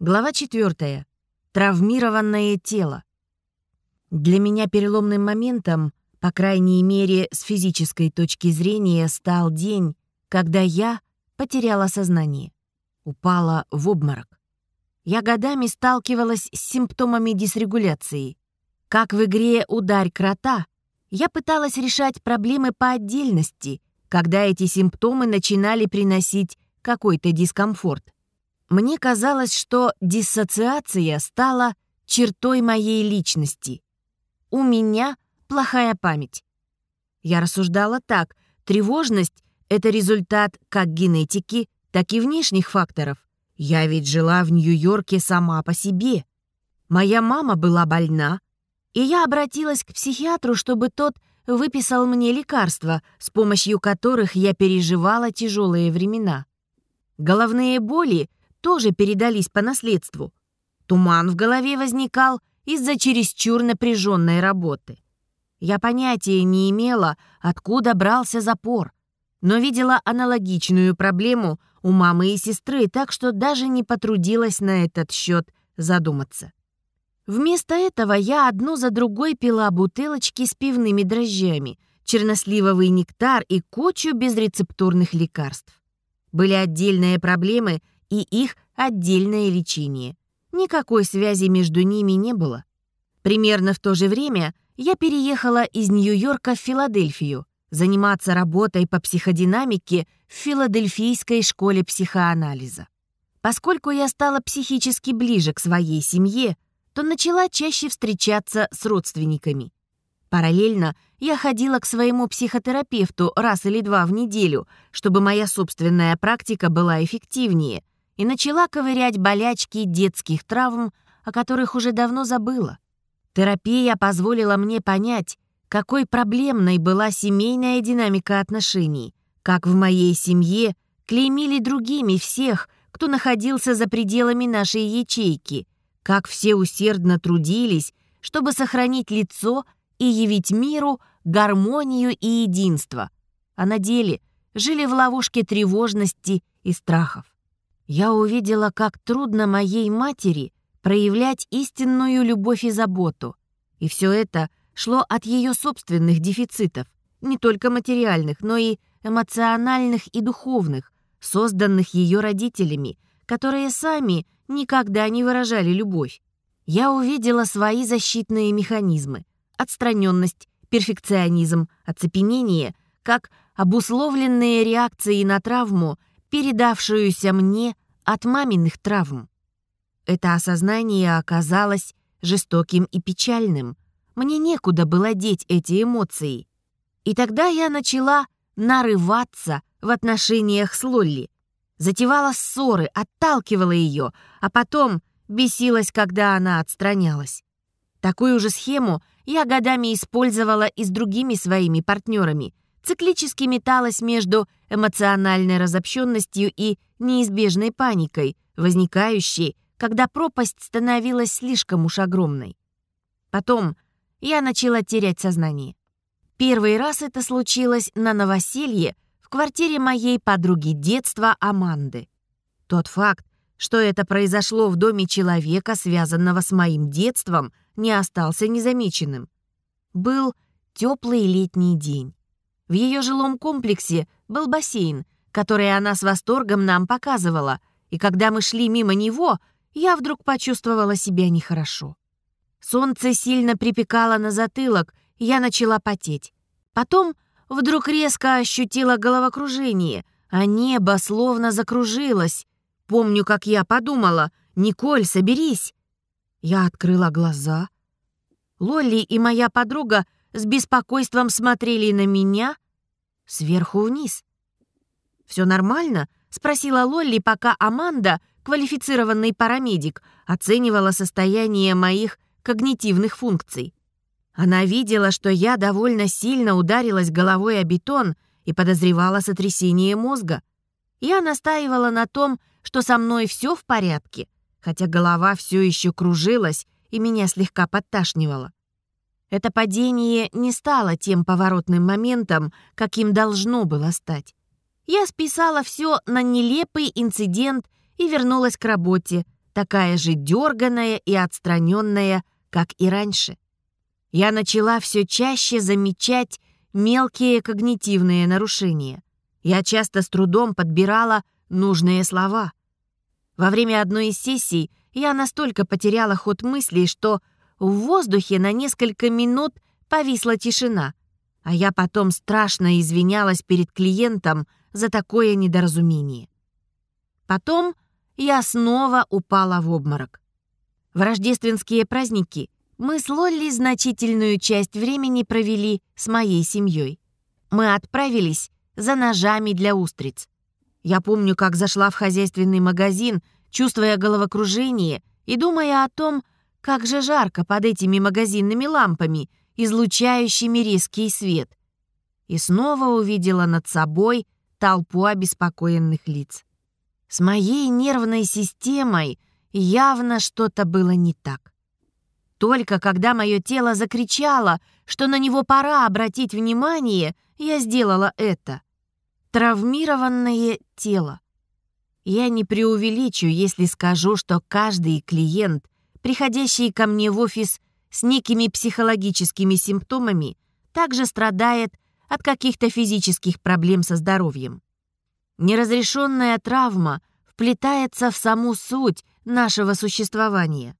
Глава 4. Травмированное тело. Для меня переломным моментом, по крайней мере, с физической точки зрения, стал день, когда я потеряла сознание. Упала в обморок. Я годами сталкивалась с симптомами дисрегуляции. Как в игре «Ударь крота», я пыталась решать проблемы по отдельности, когда эти симптомы начинали приносить какой-то дискомфорт. Мне казалось, что диссоциация стала чертой моей личности. У меня плохая память. Я рассуждала так. Тревожность — это результат как генетики, так и внешних факторов. Я ведь жила в Нью-Йорке сама по себе. Моя мама была больна, и я обратилась к психиатру, чтобы тот выписал мне лекарства, с помощью которых я переживала тяжелые времена. Головные боли тоже передались по наследству. Туман в голове возникал из-за чересчур напряженной работы. Я понятия не имела, откуда брался запор, но видела аналогичную проблему у мамы и сестры, так что даже не потрудилась на этот счет задуматься. Вместо этого я одну за другой пила бутылочки с пивными дрожжами, черносливовый нектар и кучу безрецептурных лекарств. Были отдельные проблемы и их отдельное лечение. Никакой связи между ними не было. Примерно в то же время я переехала из Нью-Йорка в Филадельфию заниматься работой по психодинамике в Филадельфийской школе психоанализа. Поскольку я стала психически ближе к своей семье, то начала чаще встречаться с родственниками. Параллельно я ходила к своему психотерапевту раз или два в неделю, чтобы моя собственная практика была эффективнее, и начала ковырять болячки детских травм, о которых уже давно забыла. Терапия позволила мне понять, какой проблемной была семейная динамика отношений, как в моей семье клеймили другими всех, кто находился за пределами нашей ячейки, как все усердно трудились, чтобы сохранить лицо и явить миру гармонию и единство, а на деле жили в ловушке тревожности и страхов я увидела, как трудно моей матери проявлять истинную любовь и заботу. И все это шло от ее собственных дефицитов, не только материальных, но и эмоциональных и духовных, созданных ее родителями, которые сами никогда не выражали любовь. Я увидела свои защитные механизмы, отстраненность, перфекционизм, оцепенение, как обусловленные реакции на травму передавшуюся мне от маминых травм. Это осознание оказалось жестоким и печальным. Мне некуда было деть эти эмоции. И тогда я начала нарываться в отношениях с Лолли. Затевала ссоры, отталкивала ее, а потом бесилась, когда она отстранялась. Такую же схему я годами использовала и с другими своими партнерами — циклически металась между эмоциональной разобщенностью и неизбежной паникой, возникающей, когда пропасть становилась слишком уж огромной. Потом я начала терять сознание. Первый раз это случилось на новоселье в квартире моей подруги детства Аманды. Тот факт, что это произошло в доме человека, связанного с моим детством, не остался незамеченным. Был теплый летний день. В ее жилом комплексе был бассейн, который она с восторгом нам показывала, и когда мы шли мимо него, я вдруг почувствовала себя нехорошо. Солнце сильно припекало на затылок, я начала потеть. Потом вдруг резко ощутила головокружение, а небо словно закружилось. Помню, как я подумала, «Николь, соберись!» Я открыла глаза. Лолли и моя подруга — с беспокойством смотрели на меня сверху вниз. «Все нормально?» — спросила Лолли, пока Аманда, квалифицированный парамедик, оценивала состояние моих когнитивных функций. Она видела, что я довольно сильно ударилась головой о бетон и подозревала сотрясение мозга. Я настаивала на том, что со мной все в порядке, хотя голова все еще кружилась и меня слегка подташнивала. Это падение не стало тем поворотным моментом, каким должно было стать. Я списала все на нелепый инцидент и вернулась к работе, такая же дерганая и отстраненная, как и раньше. Я начала все чаще замечать мелкие когнитивные нарушения. Я часто с трудом подбирала нужные слова. Во время одной из сессий я настолько потеряла ход мыслей, что в воздухе на несколько минут повисла тишина, а я потом страшно извинялась перед клиентом за такое недоразумение. Потом я снова упала в обморок. В рождественские праздники мы с Лолли значительную часть времени провели с моей семьей. Мы отправились за ножами для устриц. Я помню, как зашла в хозяйственный магазин, чувствуя головокружение и думая о том, как же жарко под этими магазинными лампами, излучающими резкий свет. И снова увидела над собой толпу обеспокоенных лиц. С моей нервной системой явно что-то было не так. Только когда мое тело закричало, что на него пора обратить внимание, я сделала это. Травмированное тело. Я не преувеличу, если скажу, что каждый клиент, приходящий ко мне в офис с некими психологическими симптомами, также страдает от каких-то физических проблем со здоровьем. Неразрешенная травма вплетается в саму суть нашего существования.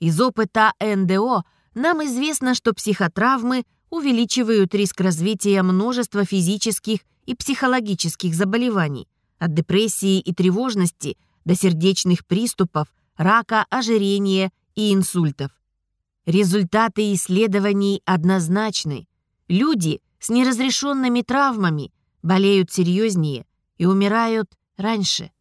Из опыта НДО нам известно, что психотравмы увеличивают риск развития множества физических и психологических заболеваний, от депрессии и тревожности до сердечных приступов, рака, ожирения и инсультов. Результаты исследований однозначны. Люди с неразрешенными травмами болеют серьезнее и умирают раньше.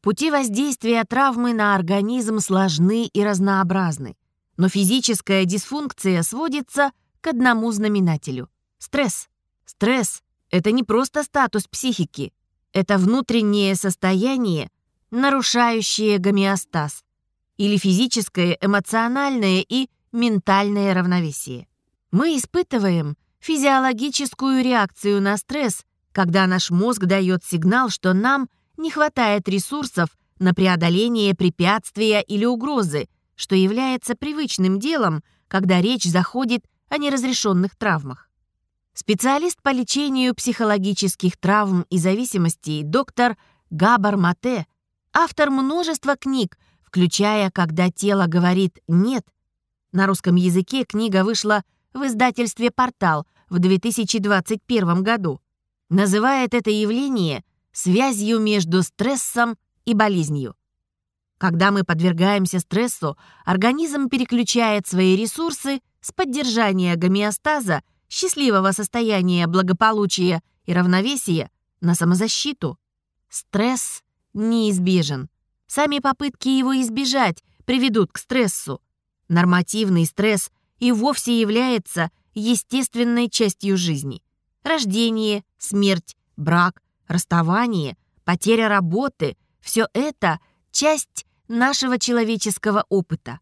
Пути воздействия травмы на организм сложны и разнообразны, но физическая дисфункция сводится к одному знаменателю — стресс. Стресс — это не просто статус психики, это внутреннее состояние, нарушающее гомеостаз, или физическое, эмоциональное и ментальное равновесие. Мы испытываем физиологическую реакцию на стресс, когда наш мозг дает сигнал, что нам не хватает ресурсов на преодоление препятствия или угрозы, что является привычным делом, когда речь заходит о неразрешенных травмах. Специалист по лечению психологических травм и зависимостей доктор Габар Мате, автор множества книг, включая «Когда тело говорит «нет», на русском языке книга вышла в издательстве «Портал» в 2021 году. Называет это явление связью между стрессом и болезнью. Когда мы подвергаемся стрессу, организм переключает свои ресурсы с поддержания гомеостаза, счастливого состояния благополучия и равновесия на самозащиту. Стресс неизбежен. Сами попытки его избежать приведут к стрессу. Нормативный стресс и вовсе является естественной частью жизни. Рождение, смерть, брак, расставание, потеря работы — все это часть нашего человеческого опыта.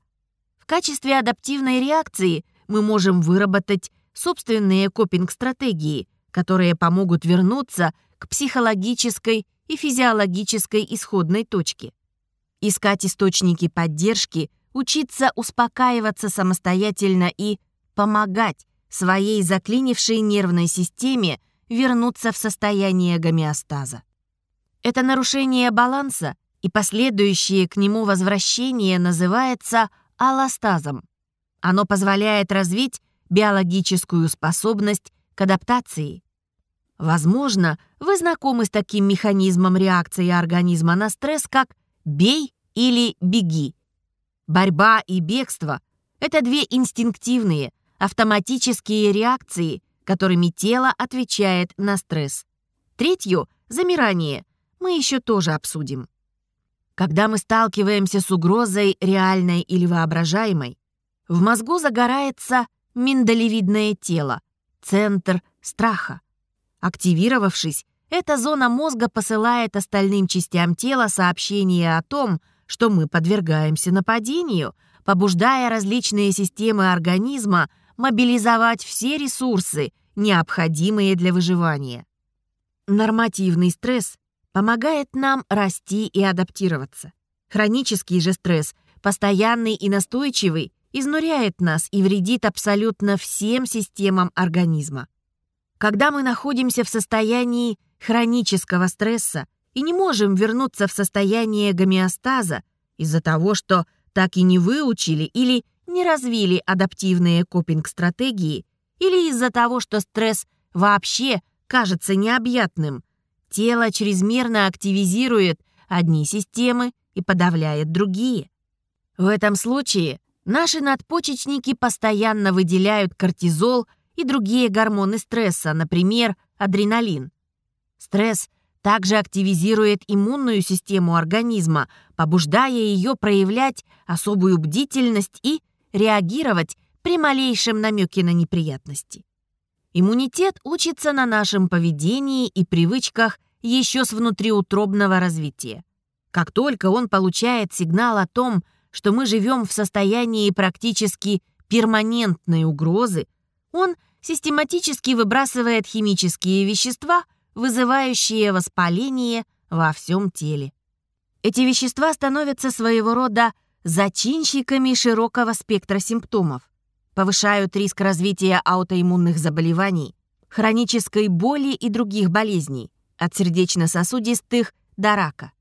В качестве адаптивной реакции мы можем выработать собственные копинг-стратегии, которые помогут вернуться к психологической и физиологической исходной точке. Искать источники поддержки учиться успокаиваться самостоятельно и помогать своей заклинившей нервной системе вернуться в состояние гомеостаза. Это нарушение баланса и последующее к нему возвращение называется аллостазом. Оно позволяет развить биологическую способность к адаптации. Возможно, вы знакомы с таким механизмом реакции организма на стресс, как «бей» или «беги». Борьба и бегство — это две инстинктивные, автоматические реакции, которыми тело отвечает на стресс. Третью — замирание — мы еще тоже обсудим. Когда мы сталкиваемся с угрозой, реальной или воображаемой, в мозгу загорается миндалевидное тело, центр страха. Активировавшись, эта зона мозга посылает остальным частям тела сообщение о том, что мы подвергаемся нападению, побуждая различные системы организма мобилизовать все ресурсы, необходимые для выживания. Нормативный стресс помогает нам расти и адаптироваться. Хронический же стресс, постоянный и настойчивый, изнуряет нас и вредит абсолютно всем системам организма. Когда мы находимся в состоянии хронического стресса и не можем вернуться в состояние гомеостаза из-за того, что так и не выучили или не развили адаптивные копинг-стратегии, или из-за того, что стресс вообще кажется необъятным, тело чрезмерно активизирует одни системы и подавляет другие. В этом случае наши надпочечники постоянно выделяют кортизол и другие гормоны стресса, например, адреналин. Стресс также активизирует иммунную систему организма, побуждая ее проявлять особую бдительность и реагировать при малейшем намеке на неприятности. Иммунитет учится на нашем поведении и привычках еще с внутриутробного развития. Как только он получает сигнал о том, что мы живем в состоянии практически перманентной угрозы, он систематически выбрасывает химические вещества, вызывающие воспаление во всем теле. Эти вещества становятся своего рода зачинщиками широкого спектра симптомов, повышают риск развития аутоиммунных заболеваний, хронической боли и других болезней, от сердечно-сосудистых до рака.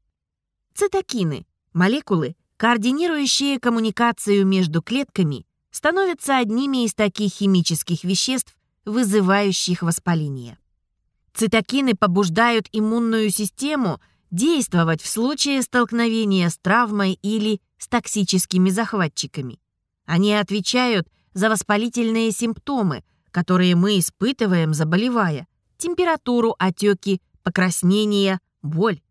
Цитокины – молекулы, координирующие коммуникацию между клетками, становятся одними из таких химических веществ, вызывающих воспаление. Цитокины побуждают иммунную систему – действовать в случае столкновения с травмой или с токсическими захватчиками. Они отвечают за воспалительные симптомы, которые мы испытываем, заболевая, температуру, отеки, покраснение, боль.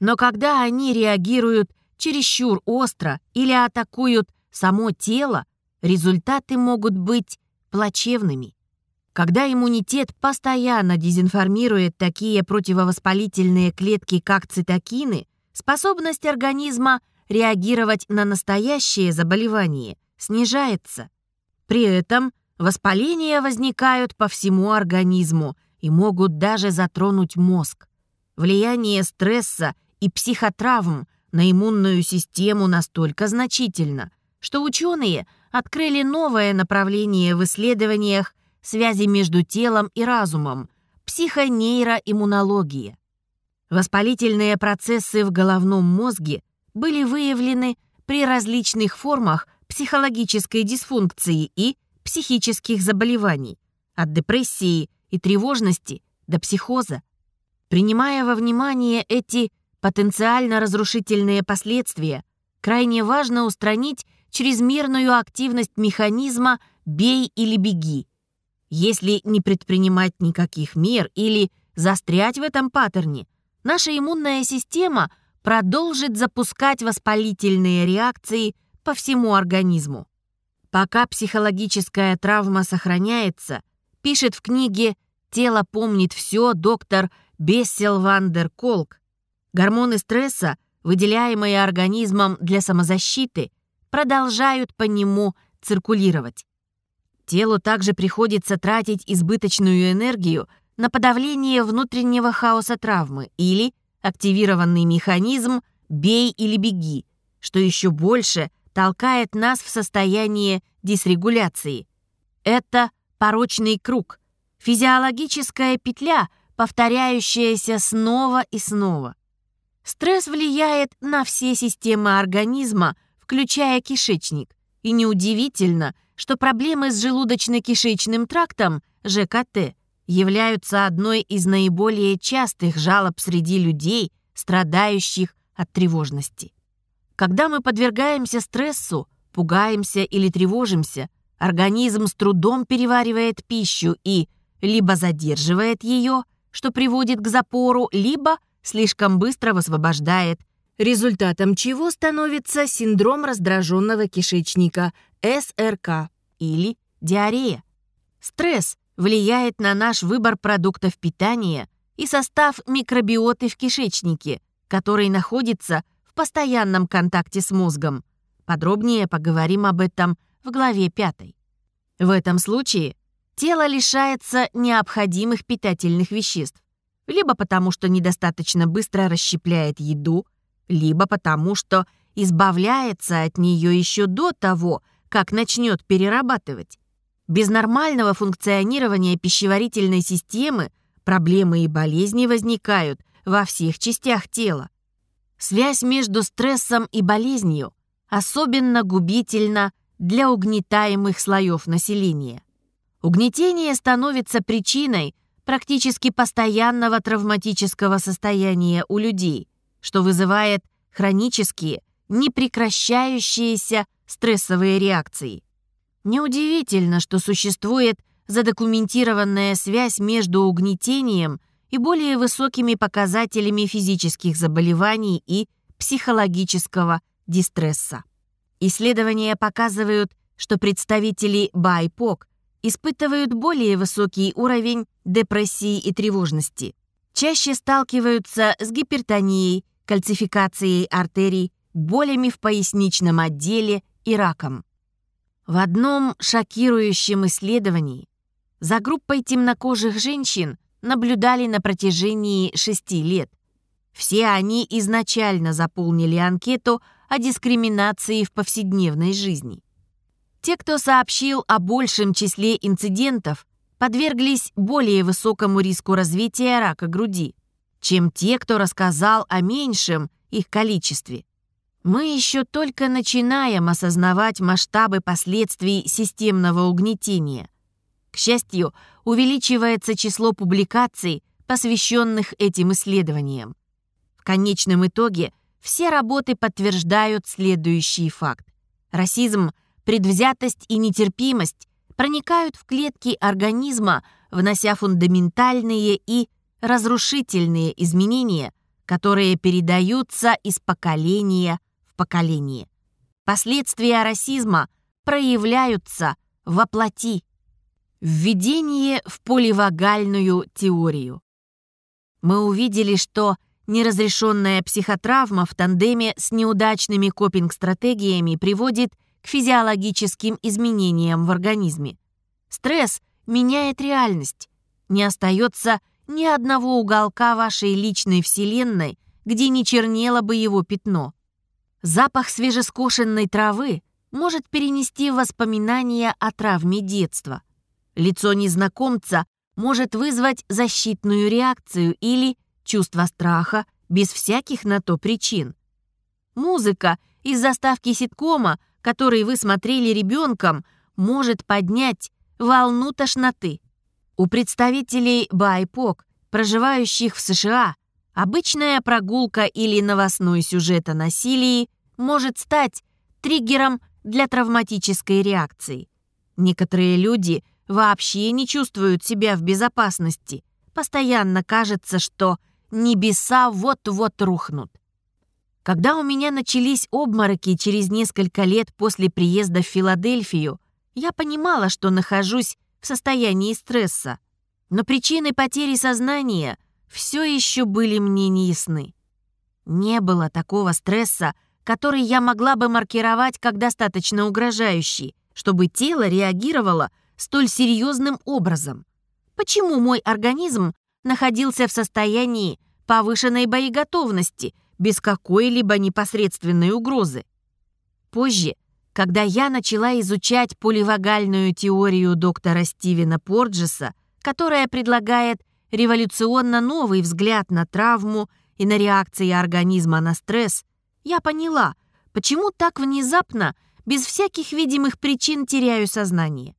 Но когда они реагируют чересчур остро или атакуют само тело, результаты могут быть плачевными. Когда иммунитет постоянно дезинформирует такие противовоспалительные клетки, как цитокины, способность организма реагировать на настоящее заболевание снижается. При этом воспаления возникают по всему организму и могут даже затронуть мозг. Влияние стресса и психотравм на иммунную систему настолько значительно, что ученые открыли новое направление в исследованиях связи между телом и разумом, психонейроиммунология. Воспалительные процессы в головном мозге были выявлены при различных формах психологической дисфункции и психических заболеваний, от депрессии и тревожности до психоза. Принимая во внимание эти потенциально разрушительные последствия, крайне важно устранить чрезмерную активность механизма «бей или беги», если не предпринимать никаких мер или застрять в этом паттерне, наша иммунная система продолжит запускать воспалительные реакции по всему организму. Пока психологическая травма сохраняется, пишет в книге «Тело помнит все» доктор Бессел Вандер Колк, гормоны стресса, выделяемые организмом для самозащиты, продолжают по нему циркулировать. Телу также приходится тратить избыточную энергию на подавление внутреннего хаоса травмы или активированный механизм «бей или беги», что еще больше толкает нас в состояние дисрегуляции. Это порочный круг, физиологическая петля, повторяющаяся снова и снова. Стресс влияет на все системы организма, включая кишечник, и неудивительно, что проблемы с желудочно-кишечным трактом, ЖКТ, являются одной из наиболее частых жалоб среди людей, страдающих от тревожности. Когда мы подвергаемся стрессу, пугаемся или тревожимся, организм с трудом переваривает пищу и либо задерживает ее, что приводит к запору, либо слишком быстро высвобождает, результатом чего становится синдром раздраженного кишечника, СРК или диарея. Стресс влияет на наш выбор продуктов питания и состав микробиоты в кишечнике, который находится в постоянном контакте с мозгом. Подробнее поговорим об этом в главе 5. В этом случае тело лишается необходимых питательных веществ, либо потому что недостаточно быстро расщепляет еду, либо потому что избавляется от нее еще до того, как начнет перерабатывать. Без нормального функционирования пищеварительной системы проблемы и болезни возникают во всех частях тела. Связь между стрессом и болезнью особенно губительна для угнетаемых слоев населения. Угнетение становится причиной практически постоянного травматического состояния у людей, что вызывает хронические, непрекращающиеся стрессовые реакции. Неудивительно, что существует задокументированная связь между угнетением и более высокими показателями физических заболеваний и психологического дистресса. Исследования показывают, что представители БАЙПОК испытывают более высокий уровень депрессии и тревожности, чаще сталкиваются с гипертонией, кальцификацией артерий, болями в поясничном отделе и раком. В одном шокирующем исследовании за группой темнокожих женщин наблюдали на протяжении шести лет. Все они изначально заполнили анкету о дискриминации в повседневной жизни. Те, кто сообщил о большем числе инцидентов, подверглись более высокому риску развития рака груди, чем те, кто рассказал о меньшем их количестве. Мы еще только начинаем осознавать масштабы последствий системного угнетения. К счастью, увеличивается число публикаций, посвященных этим исследованиям. В конечном итоге все работы подтверждают следующий факт. Расизм, предвзятость и нетерпимость проникают в клетки организма, внося фундаментальные и разрушительные изменения, которые передаются из поколения в поколение. Последствия расизма проявляются во плоти. Введение в поливагальную теорию. Мы увидели, что неразрешенная психотравма в тандеме с неудачными копинг-стратегиями приводит к физиологическим изменениям в организме. Стресс меняет реальность. Не остается ни одного уголка вашей личной вселенной, где не чернело бы его пятно. Запах свежескошенной травы может перенести воспоминания о травме детства. Лицо незнакомца может вызвать защитную реакцию или чувство страха без всяких на то причин. Музыка из заставки ситкома – который вы смотрели ребенком, может поднять волну тошноты. У представителей БАЙПОК, проживающих в США, обычная прогулка или новостной сюжет о насилии может стать триггером для травматической реакции. Некоторые люди вообще не чувствуют себя в безопасности. Постоянно кажется, что небеса вот-вот рухнут. Когда у меня начались обмороки через несколько лет после приезда в Филадельфию, я понимала, что нахожусь в состоянии стресса. Но причины потери сознания все еще были мне неясны. Не было такого стресса, который я могла бы маркировать как достаточно угрожающий, чтобы тело реагировало столь серьезным образом. Почему мой организм находился в состоянии повышенной боеготовности – без какой-либо непосредственной угрозы. Позже, когда я начала изучать поливагальную теорию доктора Стивена Порджеса, которая предлагает революционно новый взгляд на травму и на реакции организма на стресс, я поняла, почему так внезапно, без всяких видимых причин теряю сознание.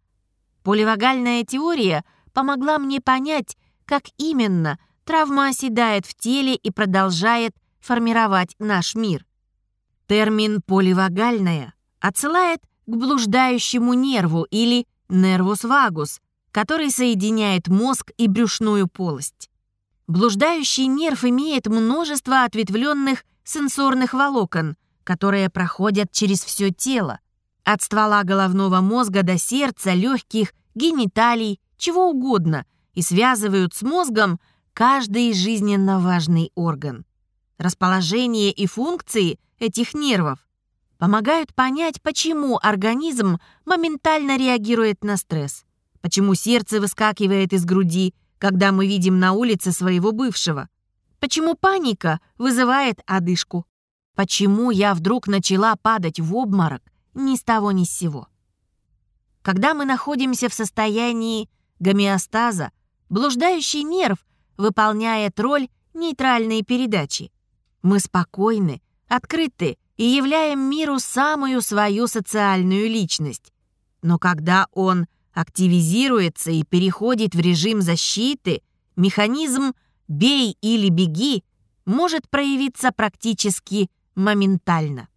Поливагальная теория помогла мне понять, как именно травма оседает в теле и продолжает формировать наш мир. Термин «поливагальная» отсылает к блуждающему нерву или нервус вагус, который соединяет мозг и брюшную полость. Блуждающий нерв имеет множество ответвленных сенсорных волокон, которые проходят через все тело, от ствола головного мозга до сердца, легких, гениталий, чего угодно, и связывают с мозгом каждый жизненно важный орган. Расположение и функции этих нервов помогают понять, почему организм моментально реагирует на стресс, почему сердце выскакивает из груди, когда мы видим на улице своего бывшего, почему паника вызывает одышку. почему я вдруг начала падать в обморок ни с того ни с сего. Когда мы находимся в состоянии гомеостаза, блуждающий нерв выполняет роль нейтральной передачи. Мы спокойны, открыты и являем миру самую свою социальную личность. Но когда он активизируется и переходит в режим защиты, механизм «бей или беги» может проявиться практически моментально.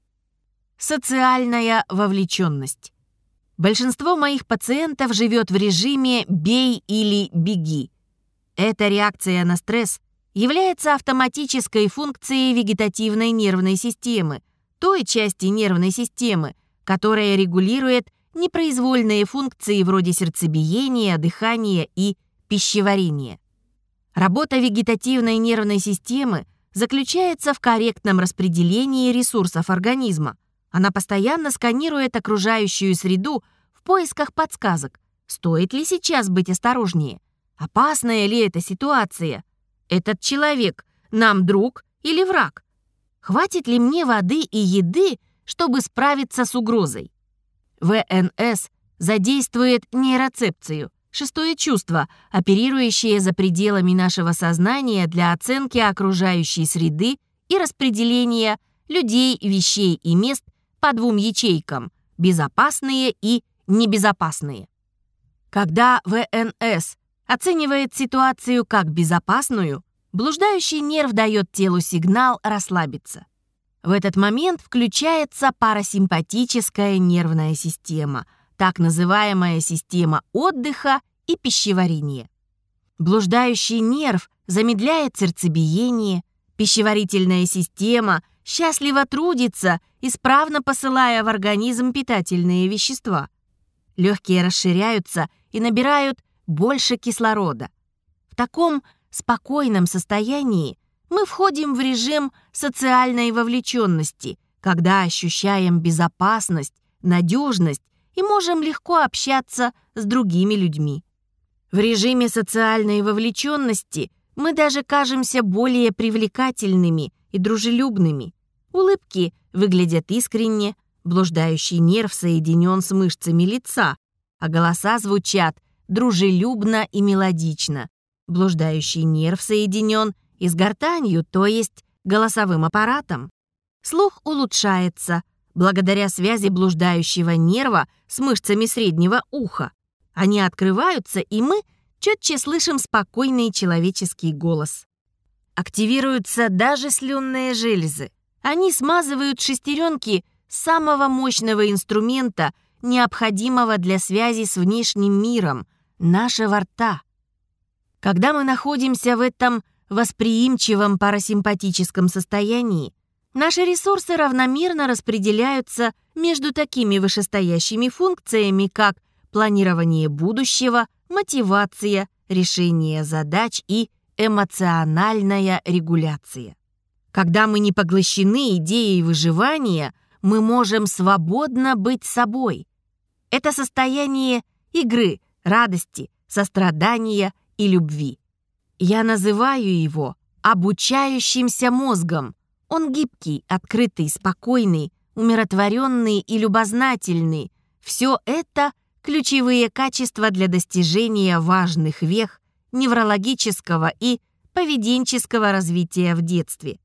Социальная вовлеченность. Большинство моих пациентов живет в режиме «бей или беги». Эта реакция на стресс является автоматической функцией вегетативной нервной системы, той части нервной системы, которая регулирует непроизвольные функции вроде сердцебиения, дыхания и пищеварения. Работа вегетативной нервной системы заключается в корректном распределении ресурсов организма. Она постоянно сканирует окружающую среду в поисках подсказок. Стоит ли сейчас быть осторожнее? Опасная ли эта ситуация? Этот человек нам друг или враг? Хватит ли мне воды и еды, чтобы справиться с угрозой? ВНС задействует нейроцепцию, шестое чувство, оперирующее за пределами нашего сознания для оценки окружающей среды и распределения людей, вещей и мест по двум ячейкам – безопасные и небезопасные. Когда ВНС оценивает ситуацию как безопасную, блуждающий нерв дает телу сигнал расслабиться. В этот момент включается парасимпатическая нервная система, так называемая система отдыха и пищеварения. Блуждающий нерв замедляет сердцебиение, пищеварительная система счастливо трудится, исправно посылая в организм питательные вещества. Легкие расширяются и набирают больше кислорода. В таком спокойном состоянии мы входим в режим социальной вовлеченности, когда ощущаем безопасность, надежность и можем легко общаться с другими людьми. В режиме социальной вовлеченности мы даже кажемся более привлекательными и дружелюбными. Улыбки выглядят искренне, блуждающий нерв соединен с мышцами лица, а голоса звучат дружелюбно и мелодично. Блуждающий нерв соединен и с гортанью, то есть голосовым аппаратом. Слух улучшается благодаря связи блуждающего нерва с мышцами среднего уха. Они открываются, и мы четче слышим спокойный человеческий голос. Активируются даже слюнные железы. Они смазывают шестеренки самого мощного инструмента, необходимого для связи с внешним миром, нашего рта. Когда мы находимся в этом восприимчивом парасимпатическом состоянии, наши ресурсы равномерно распределяются между такими вышестоящими функциями, как планирование будущего, мотивация, решение задач и эмоциональная регуляция. Когда мы не поглощены идеей выживания, мы можем свободно быть собой. Это состояние игры, радости, сострадания и любви. Я называю его обучающимся мозгом. Он гибкий, открытый, спокойный, умиротворенный и любознательный. Все это ключевые качества для достижения важных вех неврологического и поведенческого развития в детстве.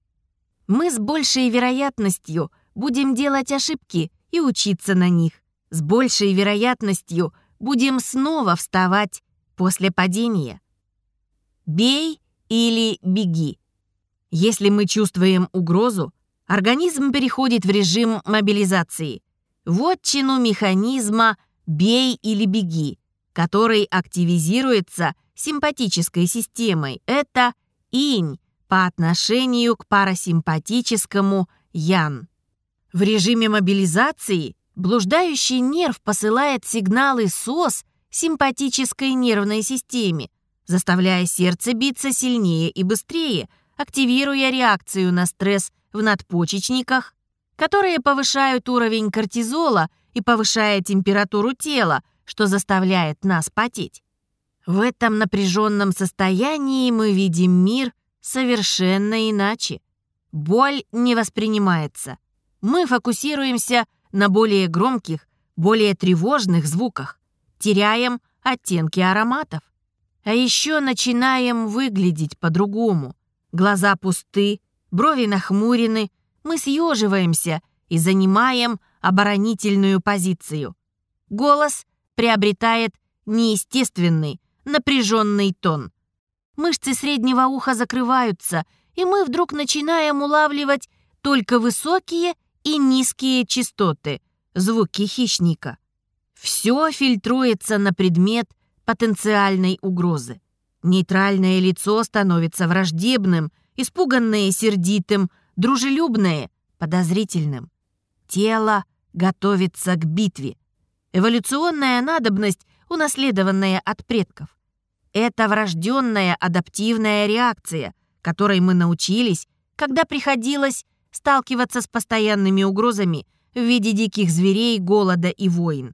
Мы с большей вероятностью будем делать ошибки и учиться на них. С большей вероятностью будем снова вставать после падения. Бей или беги. Если мы чувствуем угрозу, организм переходит в режим мобилизации. Вот чину механизма «бей или беги», который активизируется симпатической системой. Это инь по отношению к парасимпатическому ян. В режиме мобилизации блуждающий нерв посылает сигналы СОС симпатической нервной системе, заставляя сердце биться сильнее и быстрее, активируя реакцию на стресс в надпочечниках, которые повышают уровень кортизола и повышая температуру тела, что заставляет нас потеть. В этом напряженном состоянии мы видим мир совершенно иначе. Боль не воспринимается. Мы фокусируемся на более громких, более тревожных звуках, теряем оттенки ароматов. А еще начинаем выглядеть по-другому. Глаза пусты, брови нахмурены, мы съеживаемся и занимаем оборонительную позицию. Голос приобретает неестественный, напряженный тон. Мышцы среднего уха закрываются, и мы вдруг начинаем улавливать только высокие и низкие частоты, звуки хищника. Все фильтруется на предмет потенциальной угрозы. Нейтральное лицо становится враждебным, испуганное — сердитым, дружелюбное — подозрительным. Тело готовится к битве. Эволюционная надобность, унаследованная от предков. Это врожденная адаптивная реакция, которой мы научились, когда приходилось сталкиваться с постоянными угрозами в виде диких зверей, голода и войн.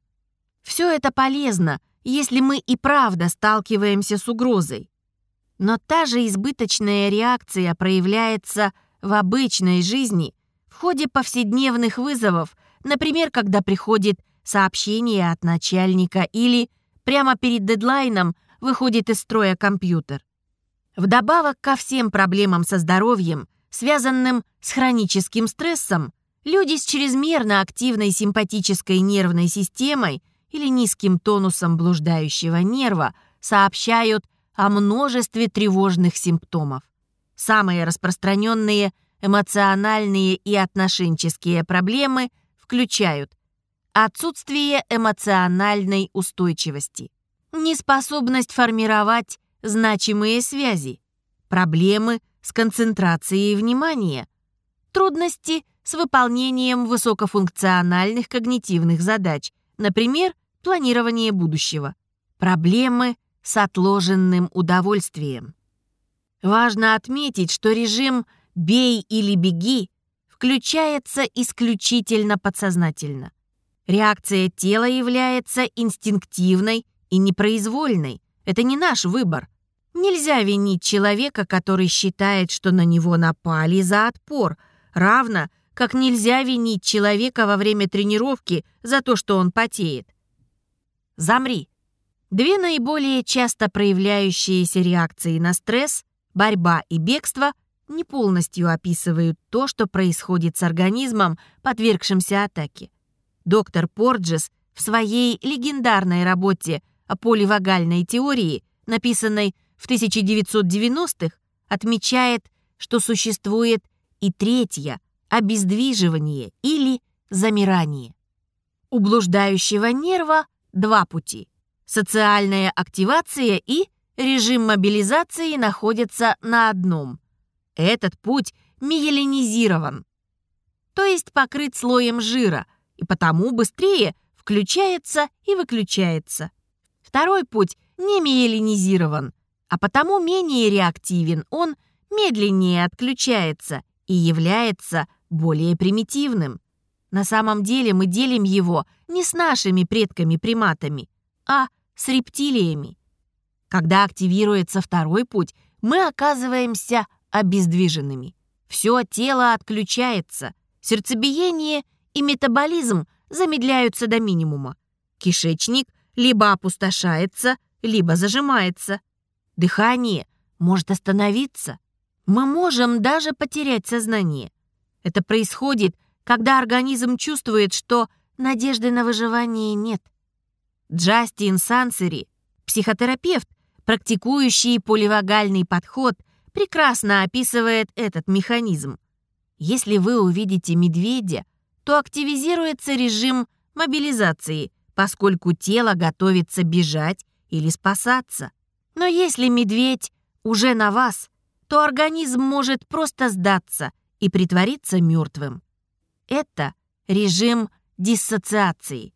Все это полезно, если мы и правда сталкиваемся с угрозой. Но та же избыточная реакция проявляется в обычной жизни в ходе повседневных вызовов, например, когда приходит сообщение от начальника или прямо перед дедлайном выходит из строя компьютер. Вдобавок ко всем проблемам со здоровьем, связанным с хроническим стрессом, люди с чрезмерно активной симпатической нервной системой или низким тонусом блуждающего нерва сообщают о множестве тревожных симптомов. Самые распространенные эмоциональные и отношенческие проблемы включают отсутствие эмоциональной устойчивости, неспособность формировать значимые связи, проблемы с концентрацией внимания, трудности с выполнением высокофункциональных когнитивных задач, например, планирование будущего, проблемы с отложенным удовольствием. Важно отметить, что режим «бей или беги» включается исключительно подсознательно. Реакция тела является инстинктивной и непроизвольной. Это не наш выбор. Нельзя винить человека, который считает, что на него напали за отпор, равно как нельзя винить человека во время тренировки за то, что он потеет. Замри. Две наиболее часто проявляющиеся реакции на стресс – борьба и бегство – не полностью описывают то, что происходит с организмом, подвергшимся атаке. Доктор Порджес в своей легендарной работе о поливагальной теории, написанной в 1990-х, отмечает, что существует и третья – обездвиживание или замирание. У блуждающего нерва два пути – социальная активация и режим мобилизации находятся на одном. Этот путь миелинизирован, то есть покрыт слоем жира – и потому быстрее включается и выключается. Второй путь не миелинизирован, а потому менее реактивен, он медленнее отключается и является более примитивным. На самом деле мы делим его не с нашими предками-приматами, а с рептилиями. Когда активируется второй путь, мы оказываемся обездвиженными. Все тело отключается, сердцебиение – и метаболизм замедляются до минимума. Кишечник либо опустошается, либо зажимается. Дыхание может остановиться. Мы можем даже потерять сознание. Это происходит, когда организм чувствует, что надежды на выживание нет. Джастин Сансери, психотерапевт, практикующий поливагальный подход, прекрасно описывает этот механизм. Если вы увидите медведя, то активизируется режим мобилизации, поскольку тело готовится бежать или спасаться. Но если медведь уже на вас, то организм может просто сдаться и притвориться мертвым. Это режим диссоциации.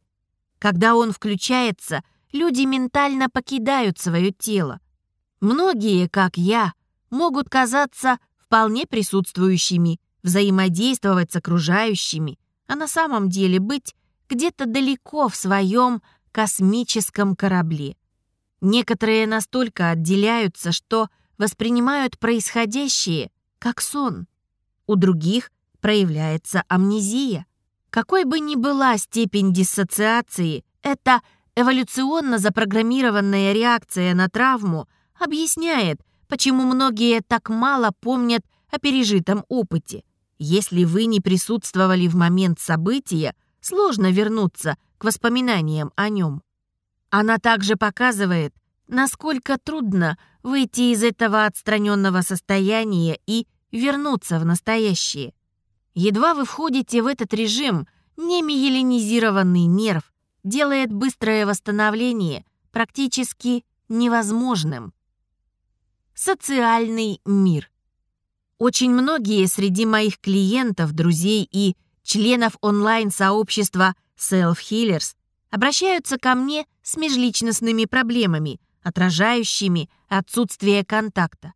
Когда он включается, люди ментально покидают свое тело. Многие, как я, могут казаться вполне присутствующими, взаимодействовать с окружающими, а на самом деле быть где-то далеко в своем космическом корабле. Некоторые настолько отделяются, что воспринимают происходящее как сон. У других проявляется амнезия. Какой бы ни была степень диссоциации, эта эволюционно запрограммированная реакция на травму объясняет, почему многие так мало помнят о пережитом опыте. Если вы не присутствовали в момент события, сложно вернуться к воспоминаниям о нем. Она также показывает, насколько трудно выйти из этого отстраненного состояния и вернуться в настоящее. Едва вы входите в этот режим, немиелинизированный нерв делает быстрое восстановление практически невозможным. Социальный мир. Очень многие среди моих клиентов, друзей и членов онлайн-сообщества Self-Healers обращаются ко мне с межличностными проблемами, отражающими отсутствие контакта.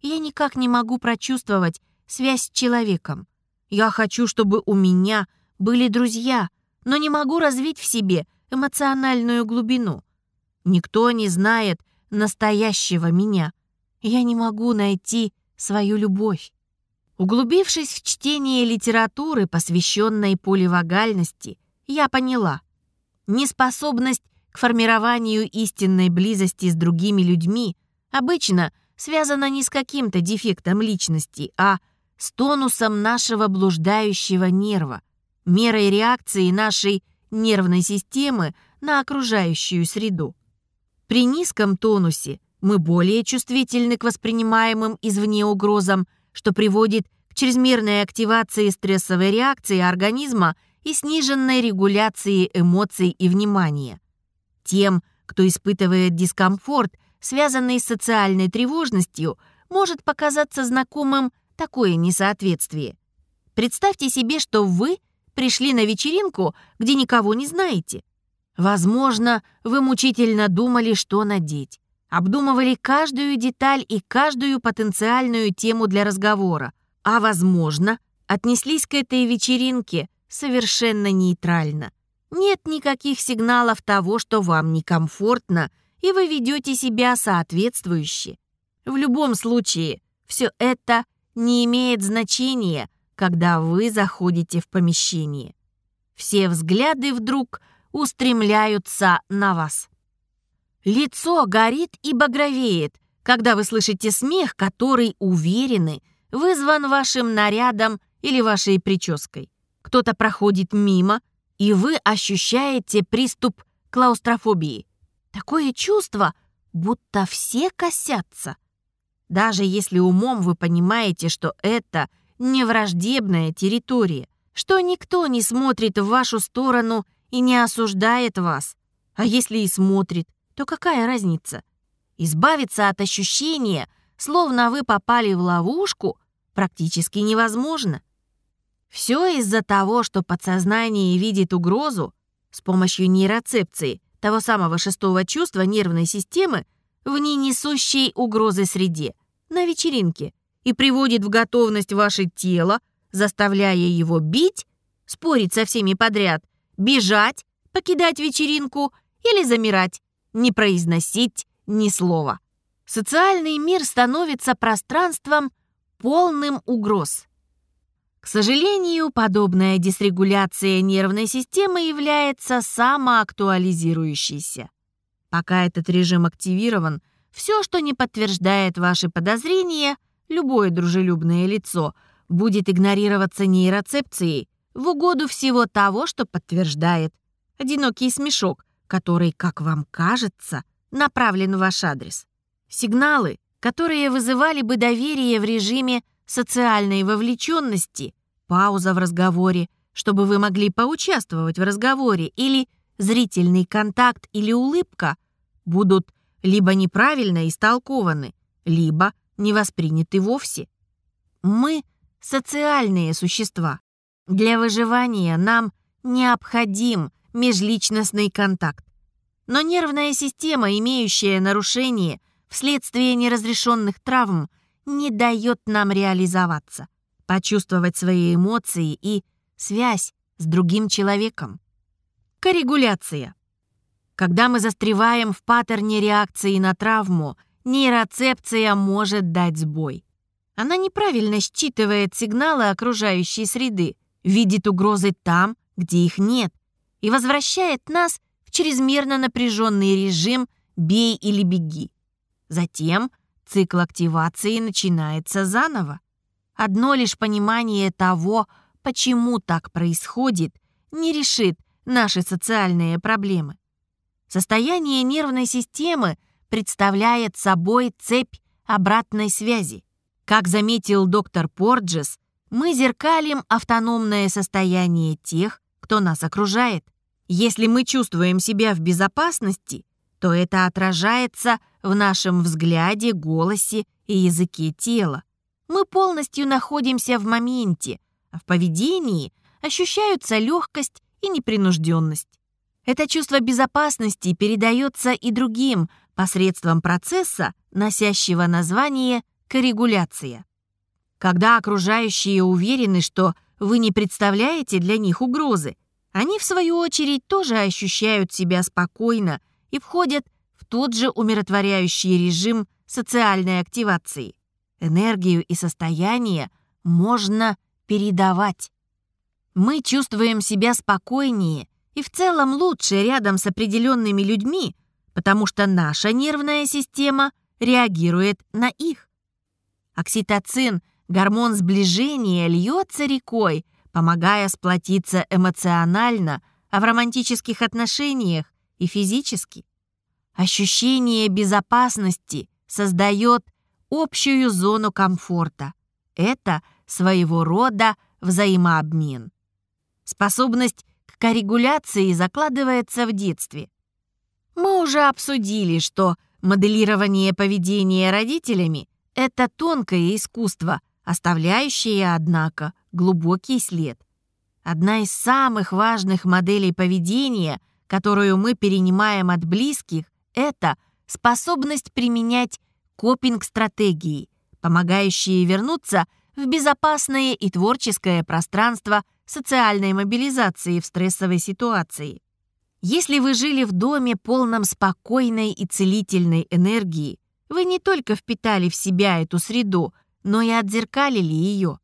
Я никак не могу прочувствовать связь с человеком. Я хочу, чтобы у меня были друзья, но не могу развить в себе эмоциональную глубину. Никто не знает настоящего меня. Я не могу найти свою любовь. Углубившись в чтение литературы, посвященной поливагальности, я поняла, неспособность к формированию истинной близости с другими людьми обычно связана не с каким-то дефектом личности, а с тонусом нашего блуждающего нерва, мерой реакции нашей нервной системы на окружающую среду. При низком тонусе мы более чувствительны к воспринимаемым извне угрозам, что приводит к чрезмерной активации стрессовой реакции организма и сниженной регуляции эмоций и внимания. Тем, кто испытывает дискомфорт, связанный с социальной тревожностью, может показаться знакомым такое несоответствие. Представьте себе, что вы пришли на вечеринку, где никого не знаете. Возможно, вы мучительно думали, что надеть. Обдумывали каждую деталь и каждую потенциальную тему для разговора. А, возможно, отнеслись к этой вечеринке совершенно нейтрально. Нет никаких сигналов того, что вам некомфортно, и вы ведете себя соответствующе. В любом случае, все это не имеет значения, когда вы заходите в помещение. Все взгляды вдруг устремляются на вас. Лицо горит и багровеет, когда вы слышите смех, который, уверены, вызван вашим нарядом или вашей прической. Кто-то проходит мимо, и вы ощущаете приступ клаустрофобии. Такое чувство, будто все косятся. Даже если умом вы понимаете, что это не враждебная территория, что никто не смотрит в вашу сторону и не осуждает вас. А если и смотрит, то какая разница? Избавиться от ощущения, словно вы попали в ловушку, практически невозможно. Все из-за того, что подсознание видит угрозу с помощью нейроцепции, того самого шестого чувства нервной системы, в несущей угрозы среде, на вечеринке, и приводит в готовность ваше тело, заставляя его бить, спорить со всеми подряд, бежать, покидать вечеринку или замирать, не произносить ни слова. Социальный мир становится пространством, полным угроз. К сожалению, подобная дисрегуляция нервной системы является самоактуализирующейся. Пока этот режим активирован, все, что не подтверждает ваши подозрения, любое дружелюбное лицо, будет игнорироваться нейроцепцией в угоду всего того, что подтверждает. Одинокий смешок, который, как вам кажется, направлен в ваш адрес. Сигналы, которые вызывали бы доверие в режиме социальной вовлеченности, пауза в разговоре, чтобы вы могли поучаствовать в разговоре, или зрительный контакт или улыбка, будут либо неправильно истолкованы, либо не восприняты вовсе. Мы — социальные существа. Для выживания нам необходим межличностный контакт. Но нервная система, имеющая нарушение вследствие неразрешенных травм, не дает нам реализоваться, почувствовать свои эмоции и связь с другим человеком. Коррегуляция. Когда мы застреваем в паттерне реакции на травму, нейроцепция может дать сбой. Она неправильно считывает сигналы окружающей среды, видит угрозы там, где их нет, и возвращает нас в чрезмерно напряженный режим «бей или беги». Затем цикл активации начинается заново. Одно лишь понимание того, почему так происходит, не решит наши социальные проблемы. Состояние нервной системы представляет собой цепь обратной связи. Как заметил доктор Порджес, мы зеркалим автономное состояние тех, кто нас окружает. Если мы чувствуем себя в безопасности, то это отражается в нашем взгляде, голосе и языке тела. Мы полностью находимся в моменте, а в поведении ощущаются легкость и непринужденность. Это чувство безопасности передается и другим посредством процесса, носящего название коррегуляция. Когда окружающие уверены, что вы не представляете для них угрозы, они, в свою очередь, тоже ощущают себя спокойно и входят тот же умиротворяющий режим социальной активации. Энергию и состояние можно передавать. Мы чувствуем себя спокойнее и в целом лучше рядом с определенными людьми, потому что наша нервная система реагирует на их. Окситоцин, гормон сближения, льется рекой – помогая сплотиться эмоционально, а в романтических отношениях и физически. Ощущение безопасности создает общую зону комфорта. Это своего рода взаимообмен. Способность к коррегуляции закладывается в детстве. Мы уже обсудили, что моделирование поведения родителями – это тонкое искусство, оставляющее, однако, глубокий след. Одна из самых важных моделей поведения, которую мы перенимаем от близких, это способность применять копинг-стратегии, помогающие вернуться в безопасное и творческое пространство социальной мобилизации в стрессовой ситуации. Если вы жили в доме, полном спокойной и целительной энергии, вы не только впитали в себя эту среду, но и отзеркалили ее.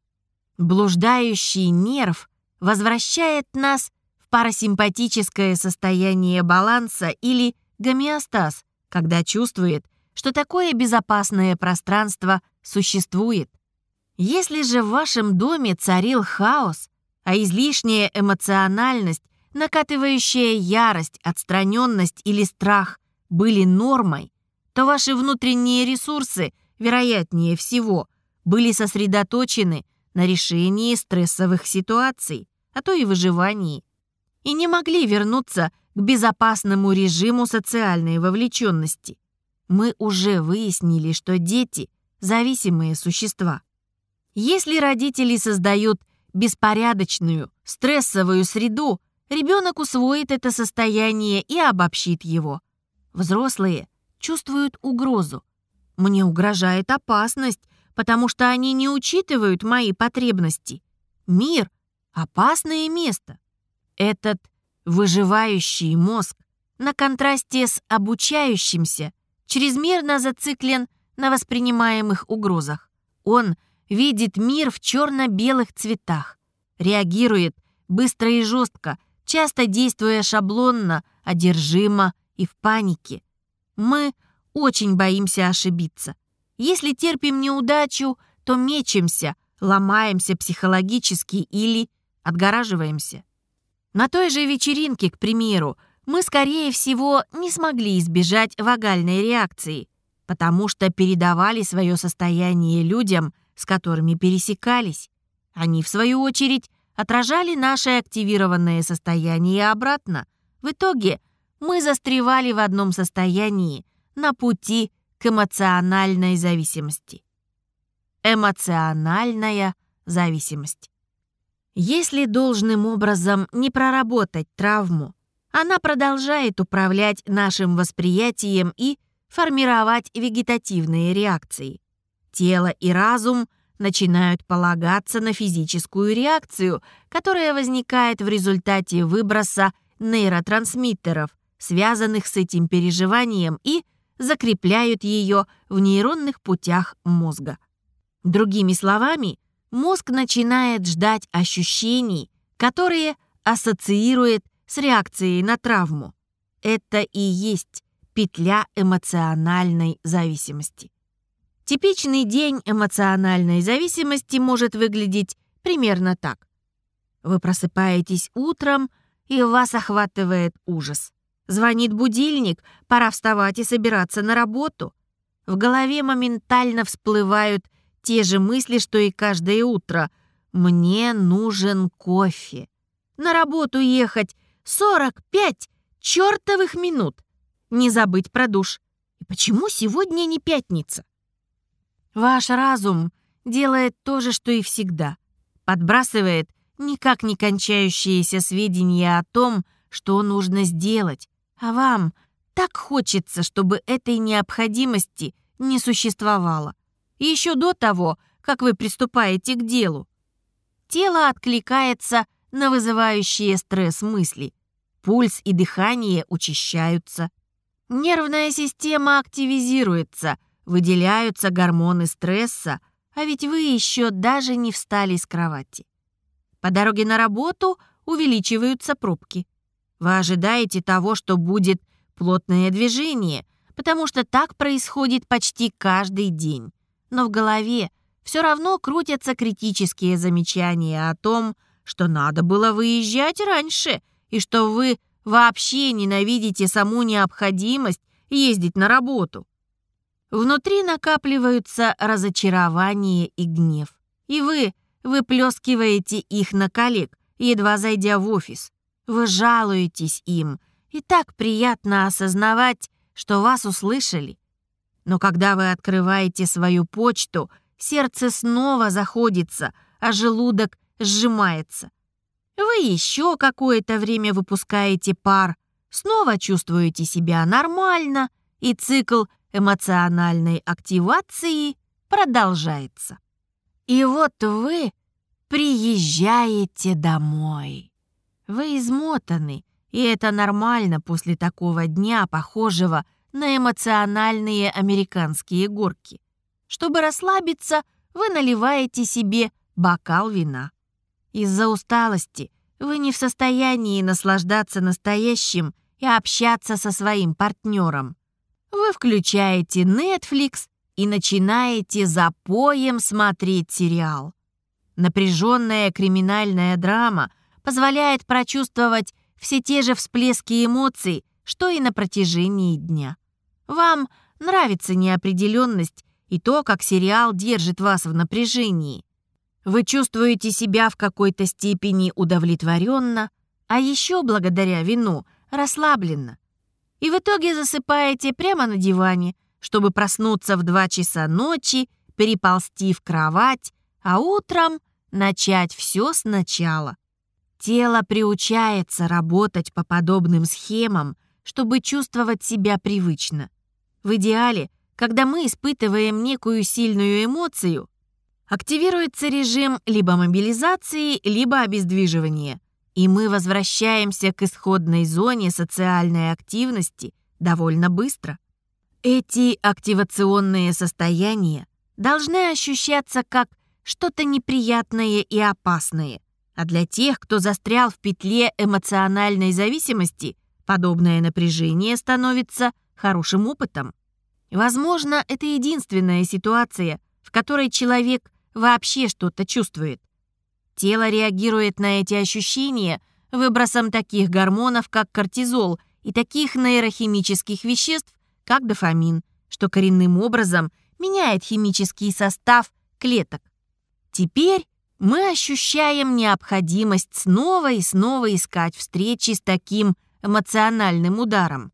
Блуждающий нерв возвращает нас в парасимпатическое состояние баланса или гомеостаз, когда чувствует, что такое безопасное пространство существует. Если же в вашем доме царил хаос, а излишняя эмоциональность, накатывающая ярость, отстраненность или страх были нормой, то ваши внутренние ресурсы, вероятнее всего, были сосредоточены на решении стрессовых ситуаций, а то и выживании, и не могли вернуться к безопасному режиму социальной вовлеченности. Мы уже выяснили, что дети – зависимые существа. Если родители создают беспорядочную, стрессовую среду, ребенок усвоит это состояние и обобщит его. Взрослые чувствуют угрозу. Мне угрожает опасность, потому что они не учитывают мои потребности. Мир — опасное место. Этот выживающий мозг на контрасте с обучающимся чрезмерно зациклен на воспринимаемых угрозах. Он видит мир в черно-белых цветах, реагирует быстро и жестко, часто действуя шаблонно, одержимо и в панике. Мы очень боимся ошибиться. Если терпим неудачу, то мечемся, ломаемся психологически или отгораживаемся. На той же вечеринке, к примеру, мы, скорее всего, не смогли избежать вагальной реакции, потому что передавали свое состояние людям, с которыми пересекались. Они, в свою очередь, отражали наше активированное состояние обратно. В итоге мы застревали в одном состоянии на пути к эмоциональной зависимости. Эмоциональная зависимость. Если должным образом не проработать травму, она продолжает управлять нашим восприятием и формировать вегетативные реакции. Тело и разум начинают полагаться на физическую реакцию, которая возникает в результате выброса нейротрансмиттеров, связанных с этим переживанием и закрепляют ее в нейронных путях мозга. Другими словами, мозг начинает ждать ощущений, которые ассоциирует с реакцией на травму. Это и есть петля эмоциональной зависимости. Типичный день эмоциональной зависимости может выглядеть примерно так. Вы просыпаетесь утром, и вас охватывает ужас. Звонит будильник, пора вставать и собираться на работу. В голове моментально всплывают те же мысли, что и каждое утро. «Мне нужен кофе». На работу ехать 45 чертовых минут. Не забыть про душ. И почему сегодня не пятница? Ваш разум делает то же, что и всегда. Подбрасывает никак не кончающиеся сведения о том, что нужно сделать. А вам так хочется, чтобы этой необходимости не существовало. Еще до того, как вы приступаете к делу. Тело откликается на вызывающие стресс мысли. Пульс и дыхание учащаются. Нервная система активизируется, выделяются гормоны стресса, а ведь вы еще даже не встали с кровати. По дороге на работу увеличиваются пробки. Вы ожидаете того, что будет плотное движение, потому что так происходит почти каждый день. Но в голове все равно крутятся критические замечания о том, что надо было выезжать раньше и что вы вообще ненавидите саму необходимость ездить на работу. Внутри накапливаются разочарование и гнев. И вы выплескиваете их на коллег, едва зайдя в офис. Вы жалуетесь им, и так приятно осознавать, что вас услышали. Но когда вы открываете свою почту, сердце снова заходится, а желудок сжимается. Вы еще какое-то время выпускаете пар, снова чувствуете себя нормально, и цикл эмоциональной активации продолжается. И вот вы приезжаете домой. Вы измотаны, и это нормально после такого дня, похожего на эмоциональные американские горки. Чтобы расслабиться, вы наливаете себе бокал вина. Из-за усталости вы не в состоянии наслаждаться настоящим и общаться со своим партнером. Вы включаете Netflix и начинаете за поем смотреть сериал. Напряженная криминальная драма позволяет прочувствовать все те же всплески эмоций, что и на протяжении дня. Вам нравится неопределенность и то, как сериал держит вас в напряжении. Вы чувствуете себя в какой-то степени удовлетворенно, а еще благодаря вину расслабленно. И в итоге засыпаете прямо на диване, чтобы проснуться в 2 часа ночи, переползти в кровать, а утром начать все сначала. Тело приучается работать по подобным схемам, чтобы чувствовать себя привычно. В идеале, когда мы испытываем некую сильную эмоцию, активируется режим либо мобилизации, либо обездвиживания, и мы возвращаемся к исходной зоне социальной активности довольно быстро. Эти активационные состояния должны ощущаться как что-то неприятное и опасное, а для тех, кто застрял в петле эмоциональной зависимости, подобное напряжение становится хорошим опытом. Возможно, это единственная ситуация, в которой человек вообще что-то чувствует. Тело реагирует на эти ощущения выбросом таких гормонов, как кортизол, и таких нейрохимических веществ, как дофамин, что коренным образом меняет химический состав клеток. Теперь мы ощущаем необходимость снова и снова искать встречи с таким эмоциональным ударом.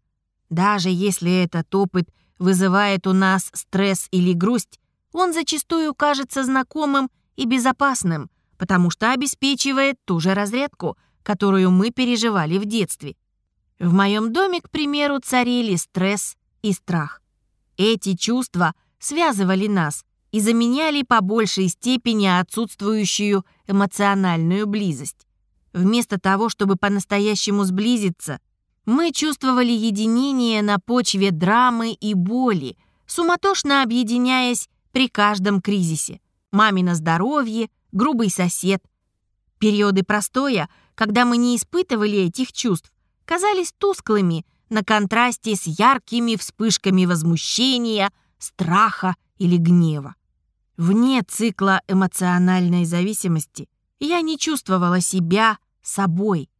Даже если этот опыт вызывает у нас стресс или грусть, он зачастую кажется знакомым и безопасным, потому что обеспечивает ту же разрядку, которую мы переживали в детстве. В моем доме, к примеру, царили стресс и страх. Эти чувства связывали нас и заменяли по большей степени отсутствующую эмоциональную близость. Вместо того, чтобы по-настоящему сблизиться, мы чувствовали единение на почве драмы и боли, суматошно объединяясь при каждом кризисе. мамино здоровье, грубый сосед. Периоды простоя, когда мы не испытывали этих чувств, казались тусклыми на контрасте с яркими вспышками возмущения, страха или гнева. Вне цикла эмоциональной зависимости я не чувствовала себя собой.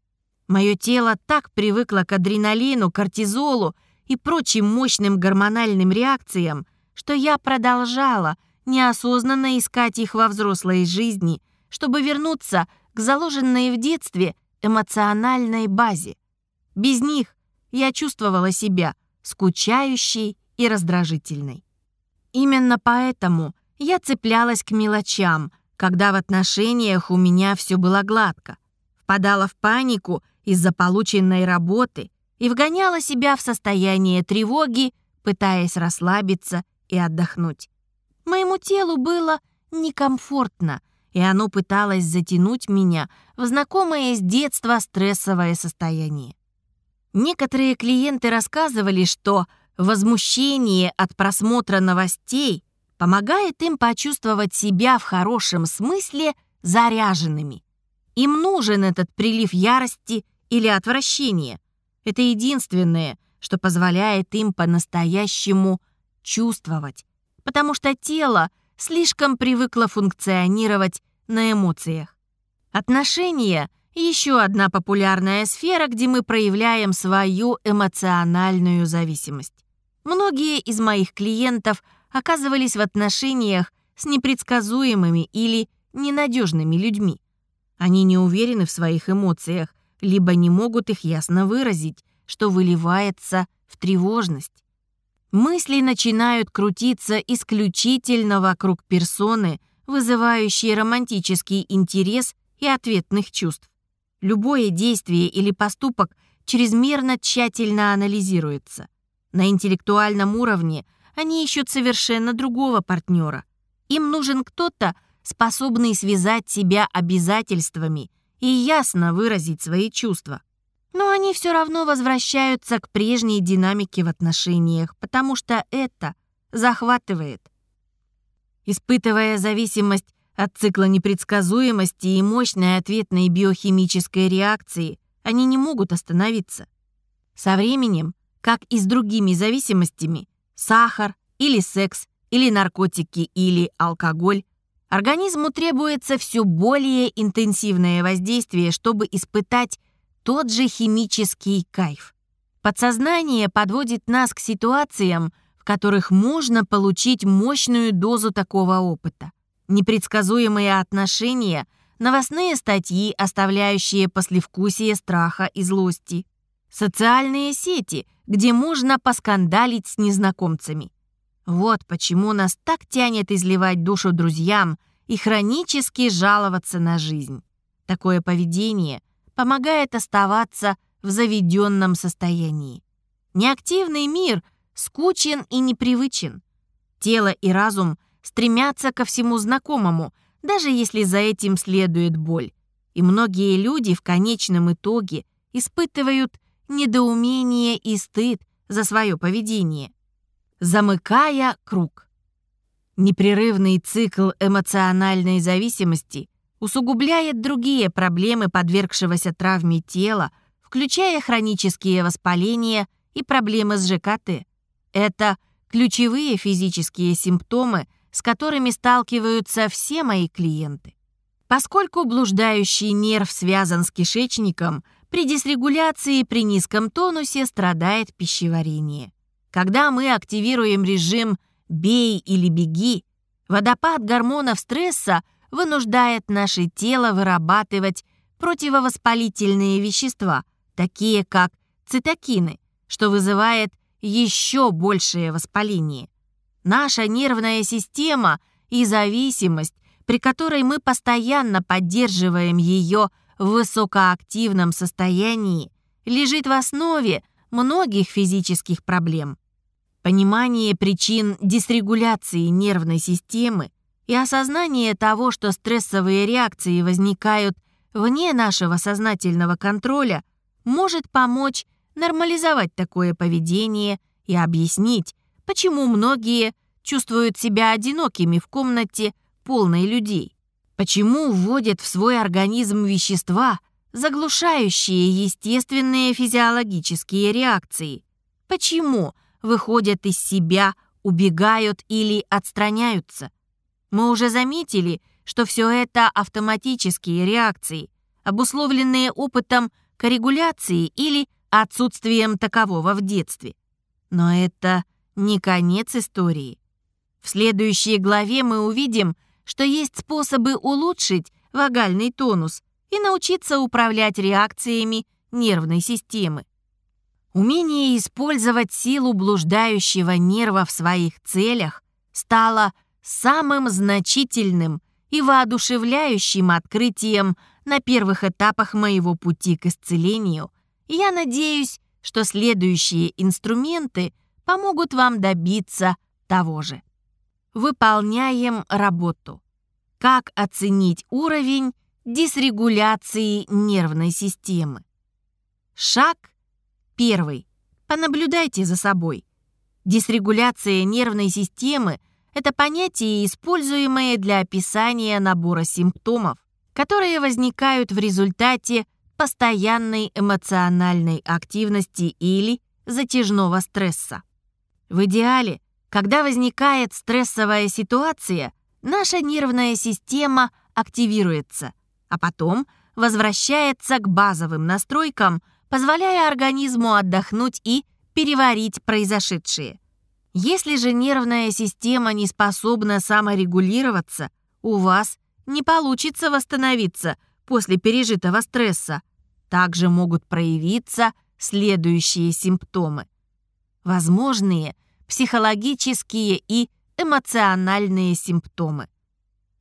Мое тело так привыкло к адреналину, кортизолу и прочим мощным гормональным реакциям, что я продолжала неосознанно искать их во взрослой жизни, чтобы вернуться к заложенной в детстве эмоциональной базе. Без них я чувствовала себя скучающей и раздражительной. Именно поэтому я цеплялась к мелочам, когда в отношениях у меня все было гладко, впадала в панику из-за полученной работы и вгоняла себя в состояние тревоги, пытаясь расслабиться и отдохнуть. Моему телу было некомфортно, и оно пыталось затянуть меня в знакомое с детства стрессовое состояние. Некоторые клиенты рассказывали, что возмущение от просмотра новостей помогает им почувствовать себя в хорошем смысле заряженными. Им нужен этот прилив ярости или отвращения. Это единственное, что позволяет им по-настоящему чувствовать, потому что тело слишком привыкло функционировать на эмоциях. Отношения — еще одна популярная сфера, где мы проявляем свою эмоциональную зависимость. Многие из моих клиентов оказывались в отношениях с непредсказуемыми или ненадежными людьми. Они не уверены в своих эмоциях, либо не могут их ясно выразить, что выливается в тревожность. Мысли начинают крутиться исключительно вокруг персоны, вызывающей романтический интерес и ответных чувств. Любое действие или поступок чрезмерно тщательно анализируется. На интеллектуальном уровне они ищут совершенно другого партнера. Им нужен кто-то, способный связать себя обязательствами и ясно выразить свои чувства. Но они все равно возвращаются к прежней динамике в отношениях, потому что это захватывает. Испытывая зависимость от цикла непредсказуемости и мощной ответной биохимической реакции, они не могут остановиться. Со временем, как и с другими зависимостями, сахар или секс, или наркотики, или алкоголь, организму требуется все более интенсивное воздействие, чтобы испытать тот же химический кайф. Подсознание подводит нас к ситуациям, в которых можно получить мощную дозу такого опыта. Непредсказуемые отношения, новостные статьи, оставляющие послевкусие страха и злости. Социальные сети, где можно поскандалить с незнакомцами. Вот почему нас так тянет изливать душу друзьям и хронически жаловаться на жизнь. Такое поведение помогает оставаться в заведенном состоянии. Неактивный мир скучен и непривычен. Тело и разум стремятся ко всему знакомому, даже если за этим следует боль. И многие люди в конечном итоге испытывают недоумение и стыд за свое поведение. Замыкая круг. Непрерывный цикл эмоциональной зависимости усугубляет другие проблемы подвергшегося травме тела, включая хронические воспаления и проблемы с ЖКТ. Это ключевые физические симптомы, с которыми сталкиваются все мои клиенты. Поскольку блуждающий нерв связан с кишечником, при дисрегуляции при низком тонусе страдает пищеварение. Когда мы активируем режим «бей или беги», водопад гормонов стресса вынуждает наше тело вырабатывать противовоспалительные вещества, такие как цитокины, что вызывает еще большее воспаление. Наша нервная система и зависимость, при которой мы постоянно поддерживаем ее в высокоактивном состоянии, лежит в основе многих физических проблем. Понимание причин дисрегуляции нервной системы и осознание того, что стрессовые реакции возникают вне нашего сознательного контроля, может помочь нормализовать такое поведение и объяснить, почему многие чувствуют себя одинокими в комнате полной людей? Почему вводят в свой организм вещества, заглушающие естественные физиологические реакции? Почему выходят из себя, убегают или отстраняются? Мы уже заметили, что все это автоматические реакции, обусловленные опытом коррегуляции или отсутствием такового в детстве. Но это не конец истории. В следующей главе мы увидим, что есть способы улучшить вагальный тонус и научиться управлять реакциями нервной системы. Умение использовать силу блуждающего нерва в своих целях стало самым значительным и воодушевляющим открытием на первых этапах моего пути к исцелению. я надеюсь, что следующие инструменты помогут вам добиться того же. Выполняем работу. Как оценить уровень дисрегуляции нервной системы? Шаг первый. Понаблюдайте за собой. Дисрегуляция нервной системы – это понятие, используемое для описания набора симптомов, которые возникают в результате постоянной эмоциональной активности или затяжного стресса. В идеале, когда возникает стрессовая ситуация, наша нервная система активируется, а потом возвращается к базовым настройкам, позволяя организму отдохнуть и переварить произошедшее. Если же нервная система не способна саморегулироваться, у вас не получится восстановиться после пережитого стресса. Также могут проявиться следующие симптомы. Возможные психологические и эмоциональные симптомы.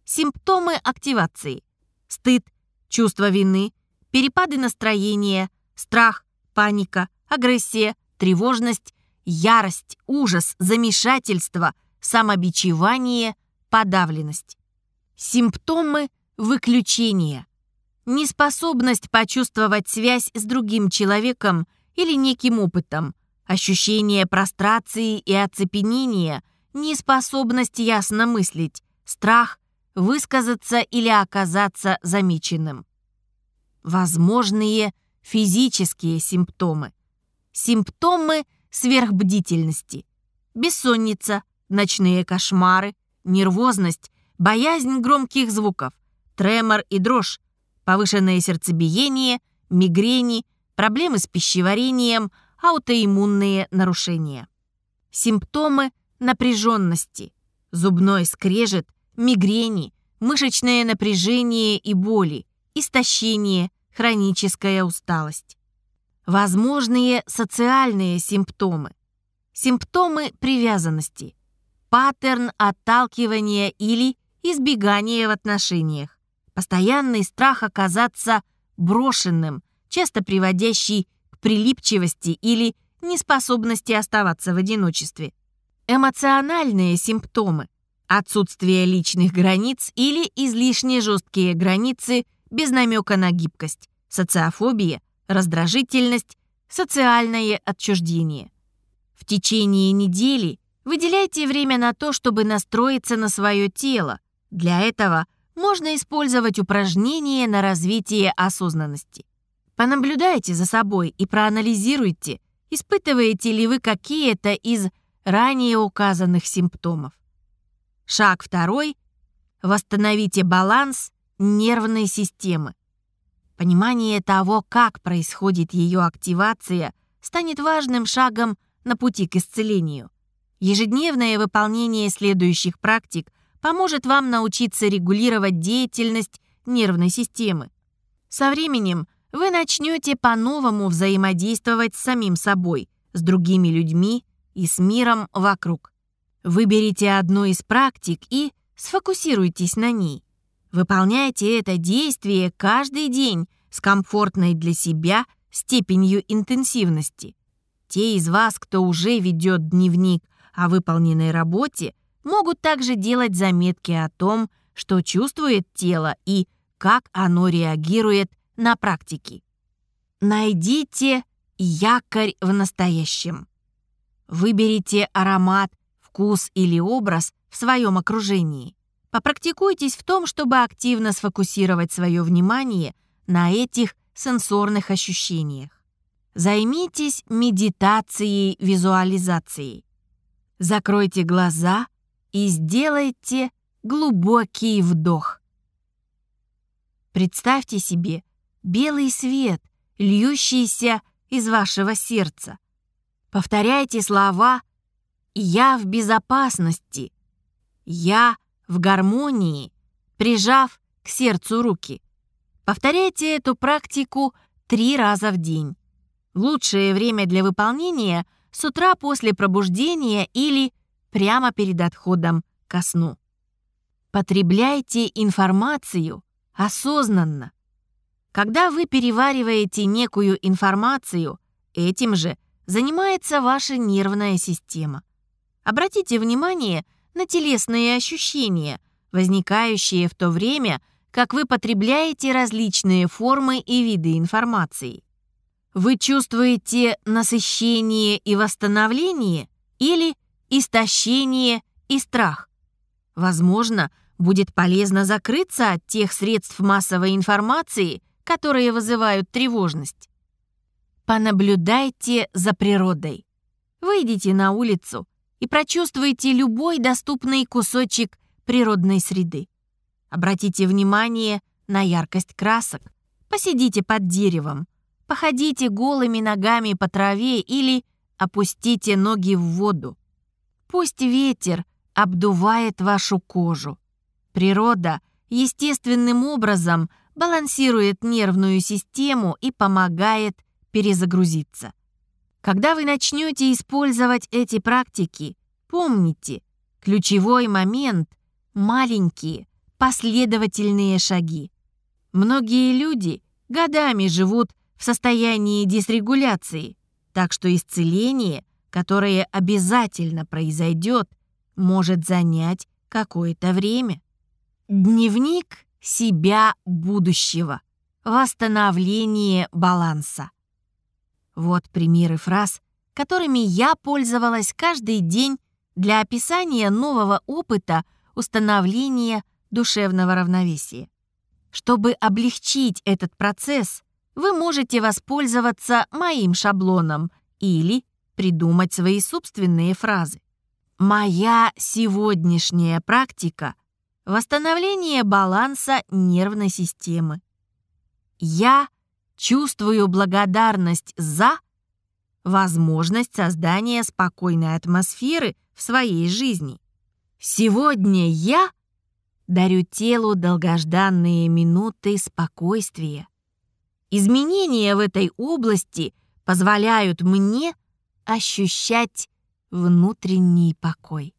Симптомы активации. Стыд, чувство вины, перепады настроения, страх, паника, агрессия, тревожность, ярость, ужас, замешательство, самобичевание, подавленность. Симптомы выключения. Неспособность почувствовать связь с другим человеком или неким опытом, ощущение прострации и оцепенения, неспособность ясно мыслить, страх высказаться или оказаться замеченным. Возможные физические симптомы. Симптомы сверхбдительности. Бессонница, ночные кошмары, нервозность, боязнь громких звуков, тремор и дрожь, повышенное сердцебиение, мигрени, проблемы с пищеварением, аутоиммунные нарушения. Симптомы напряженности, зубной скрежет, мигрени, мышечное напряжение и боли, истощение, хроническая усталость. Возможные социальные симптомы. Симптомы привязанности. Паттерн отталкивания или избегание в отношениях, постоянный страх оказаться брошенным, часто приводящий к прилипчивости или неспособности оставаться в одиночестве. Эмоциональные симптомы – отсутствие личных границ или излишне жесткие границы без намека на гибкость, социофобия, раздражительность, социальное отчуждение. В течение недели выделяйте время на то, чтобы настроиться на свое тело, для этого можно использовать упражнения на развитие осознанности. Понаблюдайте за собой и проанализируйте, испытываете ли вы какие-то из ранее указанных симптомов. Шаг второй. Восстановите баланс нервной системы. Понимание того, как происходит ее активация, станет важным шагом на пути к исцелению. Ежедневное выполнение следующих практик – поможет вам научиться регулировать деятельность нервной системы. Со временем вы начнете по-новому взаимодействовать с самим собой, с другими людьми и с миром вокруг. Выберите одну из практик и сфокусируйтесь на ней. Выполняйте это действие каждый день с комфортной для себя степенью интенсивности. Те из вас, кто уже ведет дневник о выполненной работе, могут также делать заметки о том, что чувствует тело и как оно реагирует на практике. Найдите якорь в настоящем. Выберите аромат, вкус или образ в своем окружении. Попрактикуйтесь в том, чтобы активно сфокусировать свое внимание на этих сенсорных ощущениях. Займитесь медитацией, визуализацией. Закройте глаза и сделайте глубокий вдох. Представьте себе белый свет, льющийся из вашего сердца. Повторяйте слова «Я в безопасности», «Я гармонии», прижав к сердцу руки. Повторяйте эту практику три раза в день. Лучшее время для выполнения – с утра после пробуждения или прямо перед отходом ко сну. Потребляйте информацию осознанно. Когда вы перевариваете некую информацию, этим же занимается ваша нервная система. Обратите внимание на телесные ощущения, возникающие в то время, как вы потребляете различные формы и виды информации. Вы чувствуете насыщение и восстановление или истощение и страх? Возможно, будет полезно закрыться от тех средств массовой информации, которые вызывают тревожность. Понаблюдайте за природой. Выйдите на улицу и прочувствуйте любой доступный кусочек природной среды. Обратите внимание на яркость красок. Посидите под деревом. Походите голыми ногами по траве или опустите ноги в воду. Пусть ветер обдувает вашу кожу. Природа естественным образом балансирует нервную систему и помогает перезагрузиться. Когда вы начнете использовать эти практики, помните, ключевой момент – маленькие, последовательные шаги. Многие люди годами живут в состоянии дисрегуляции, так что исцеление, которое обязательно произойдет, может занять какое-то время. Дневник себя будущего. Восстановление баланса. Вот примеры фраз, которыми я пользовалась каждый день для описания нового опыта установления душевного равновесия. Чтобы облегчить этот процесс, вы можете воспользоваться моим шаблоном или придумать свои собственные фразы. Моя сегодняшняя практика – восстановление баланса нервной системы. Я чувствую благодарность за возможность создания спокойной атмосферы в своей жизни. Сегодня я дарю телу долгожданные минуты спокойствия. Изменения в этой области позволяют мне ощущать внутренний покой.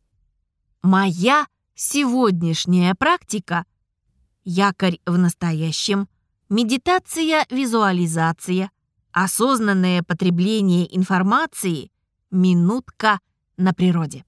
Моя сегодняшняя практика – якорь в настоящем, медитация, визуализация, осознанное потребление информации, минутка на природе.